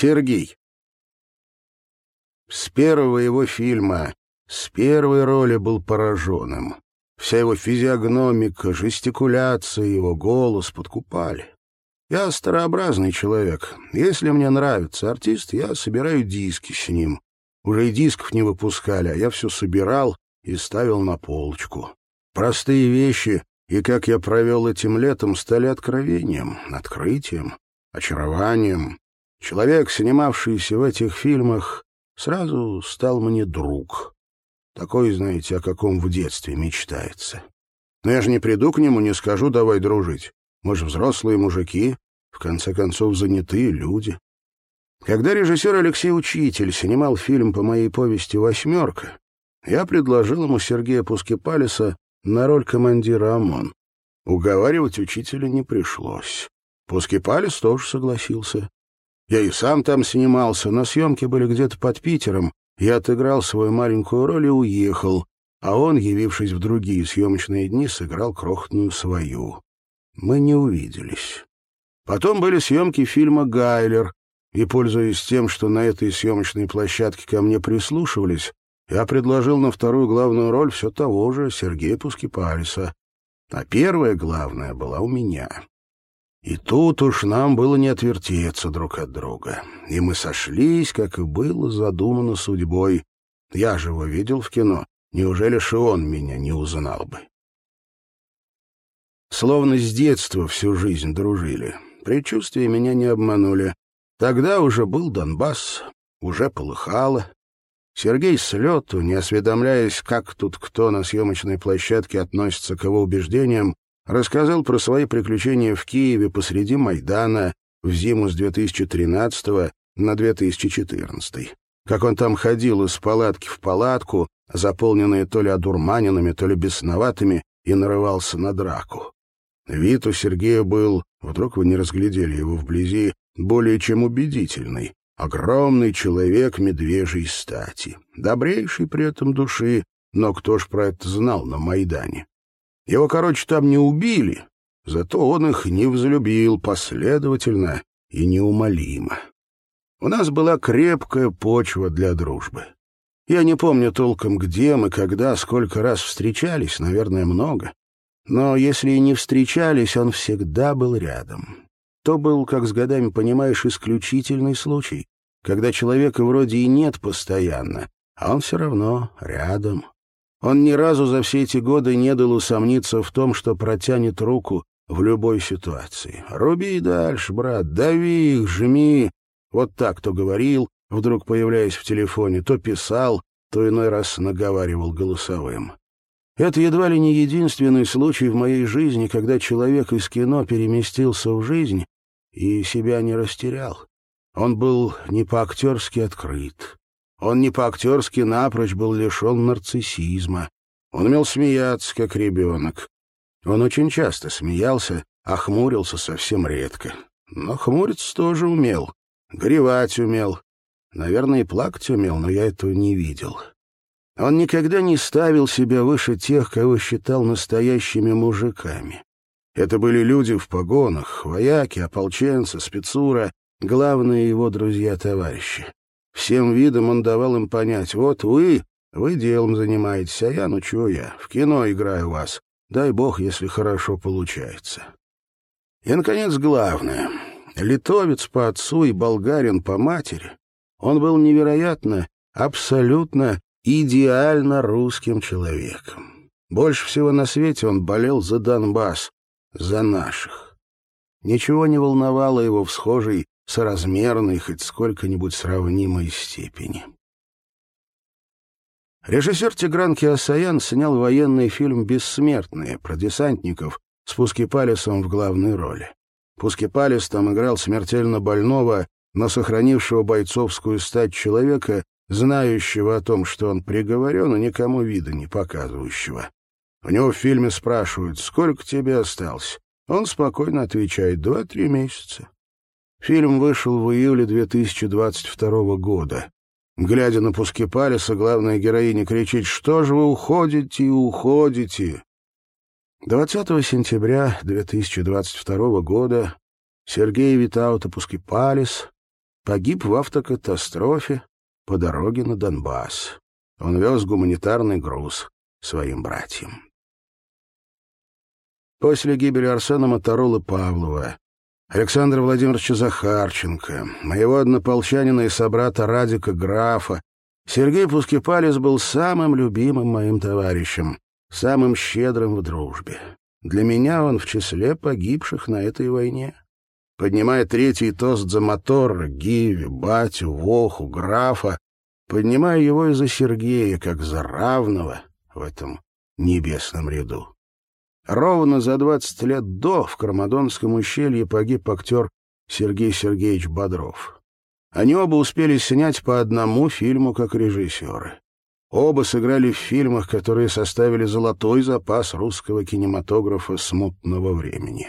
Сергей. С первого его фильма, с первой роли был пораженным. Вся его физиогномика, жестикуляция, его голос подкупали. Я старообразный человек. Если мне нравится артист, я собираю диски с ним. Уже и дисков не выпускали, а я все собирал и ставил на полочку. Простые вещи, и как я провел этим летом, стали откровением, открытием, очарованием. Человек, снимавшийся в этих фильмах, сразу стал мне друг. Такой, знаете, о каком в детстве мечтается. Но я же не приду к нему, не скажу «давай дружить». Мы же взрослые мужики, в конце концов, занятые люди. Когда режиссер Алексей Учитель снимал фильм по моей повести «Восьмерка», я предложил ему Сергея Пускипалиса на роль командира ОМОН. Уговаривать учителя не пришлось. Пускипалис тоже согласился. Я и сам там снимался, но съемки были где-то под Питером. Я отыграл свою маленькую роль и уехал, а он, явившись в другие съемочные дни, сыграл крохотную свою. Мы не увиделись. Потом были съемки фильма «Гайлер», и, пользуясь тем, что на этой съемочной площадке ко мне прислушивались, я предложил на вторую главную роль все того же Сергея Пускипалиса, а первая главная была у меня. И тут уж нам было не отвертеться друг от друга. И мы сошлись, как и было задумано судьбой. Я же его видел в кино. Неужели же он меня не узнал бы? Словно с детства всю жизнь дружили. Предчувствия меня не обманули. Тогда уже был Донбасс, уже полыхало. Сергей с лету, не осведомляясь, как тут кто на съемочной площадке относится к его убеждениям, рассказал про свои приключения в Киеве посреди Майдана в зиму с 2013 на 2014. Как он там ходил из палатки в палатку, заполненные то ли одурманенными, то ли бесноватыми, и нарывался на драку. Вид у Сергея был, вдруг вы не разглядели его вблизи, более чем убедительный. Огромный человек медвежьей стати, добрейший при этом души, но кто ж про это знал на Майдане? Его, короче, там не убили, зато он их не взлюбил последовательно и неумолимо. У нас была крепкая почва для дружбы. Я не помню толком, где мы, когда, сколько раз встречались, наверное, много. Но если и не встречались, он всегда был рядом. То был, как с годами понимаешь, исключительный случай, когда человека вроде и нет постоянно, а он все равно рядом. Он ни разу за все эти годы не дал усомниться в том, что протянет руку в любой ситуации. «Руби дальше, брат, дави их, жми!» Вот так то говорил, вдруг появляясь в телефоне, то писал, то иной раз наговаривал голосовым. Это едва ли не единственный случай в моей жизни, когда человек из кино переместился в жизнь и себя не растерял. Он был не по-актерски открыт. Он не по-актерски напрочь был лишен нарциссизма. Он умел смеяться, как ребенок. Он очень часто смеялся, а хмурился совсем редко. Но хмуриться тоже умел. Горевать умел. Наверное, и плакать умел, но я этого не видел. Он никогда не ставил себя выше тех, кого считал настоящими мужиками. Это были люди в погонах, вояки, ополченцы, спецура, главные его друзья-товарищи. Всем видом он давал им понять, вот вы, вы делом занимаетесь, а я, ну чего я, в кино играю вас. Дай бог, если хорошо получается. И, наконец, главное. Литовец по отцу и болгарин по матери. Он был невероятно, абсолютно, идеально русским человеком. Больше всего на свете он болел за Донбасс, за наших. Ничего не волновало его в схожей соразмерной, хоть сколько-нибудь сравнимой степени. Режиссер Тигран Киасаян снял военный фильм «Бессмертные» про десантников с Пускипалисом в главной роли. Пускипалис там играл смертельно больного, но сохранившего бойцовскую стать человека, знающего о том, что он приговорен, и никому вида не показывающего. У него в фильме спрашивают, сколько тебе осталось? Он спокойно отвечает, два-три месяца. Фильм вышел в июле 2022 года. Глядя на пуски Палиса, главная героиня кричит «Что же вы уходите и уходите?» 20 сентября 2022 года Сергей Витаута Пускипалис погиб в автокатастрофе по дороге на Донбасс. Он вез гуманитарный груз своим братьям. После гибели Арсена Моторолы Павлова, Александра Владимировича Захарченко, моего однополчанина и собрата Радика Графа, Сергей Пускипалис был самым любимым моим товарищем, самым щедрым в дружбе. Для меня он в числе погибших на этой войне. Поднимая третий тост за мотор, Гиви, Батю, Воху, Графа, поднимая его и за Сергея, как за равного в этом небесном ряду. Ровно за двадцать лет до в Кармадонском ущелье погиб актер Сергей Сергеевич Бодров. Они оба успели снять по одному фильму как режиссеры. Оба сыграли в фильмах, которые составили золотой запас русского кинематографа смутного времени.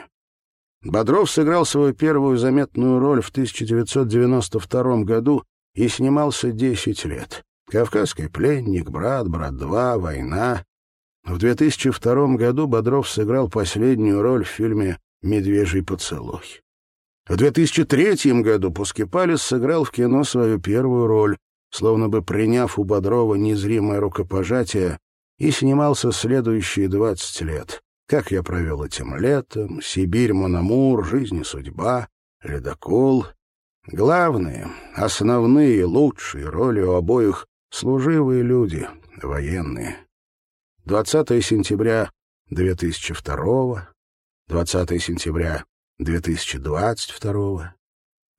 Бодров сыграл свою первую заметную роль в 1992 году и снимался 10 лет. «Кавказский пленник», «Брат», «Брат-2», «Война». В 2002 году Бодров сыграл последнюю роль в фильме «Медвежий поцелуй». В 2003 году Пускипалис сыграл в кино свою первую роль словно бы приняв у Бодрова незримое рукопожатие, и снимался следующие двадцать лет. Как я провел этим летом, Сибирь, Мономур, Жизнь и судьба, Ледокол. Главные, основные, лучшие роли у обоих — служивые люди, военные. 20 сентября 2002 20 сентября 2022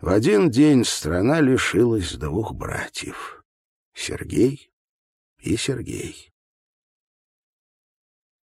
в один день страна лишилась двух братьев — Сергей и Сергей.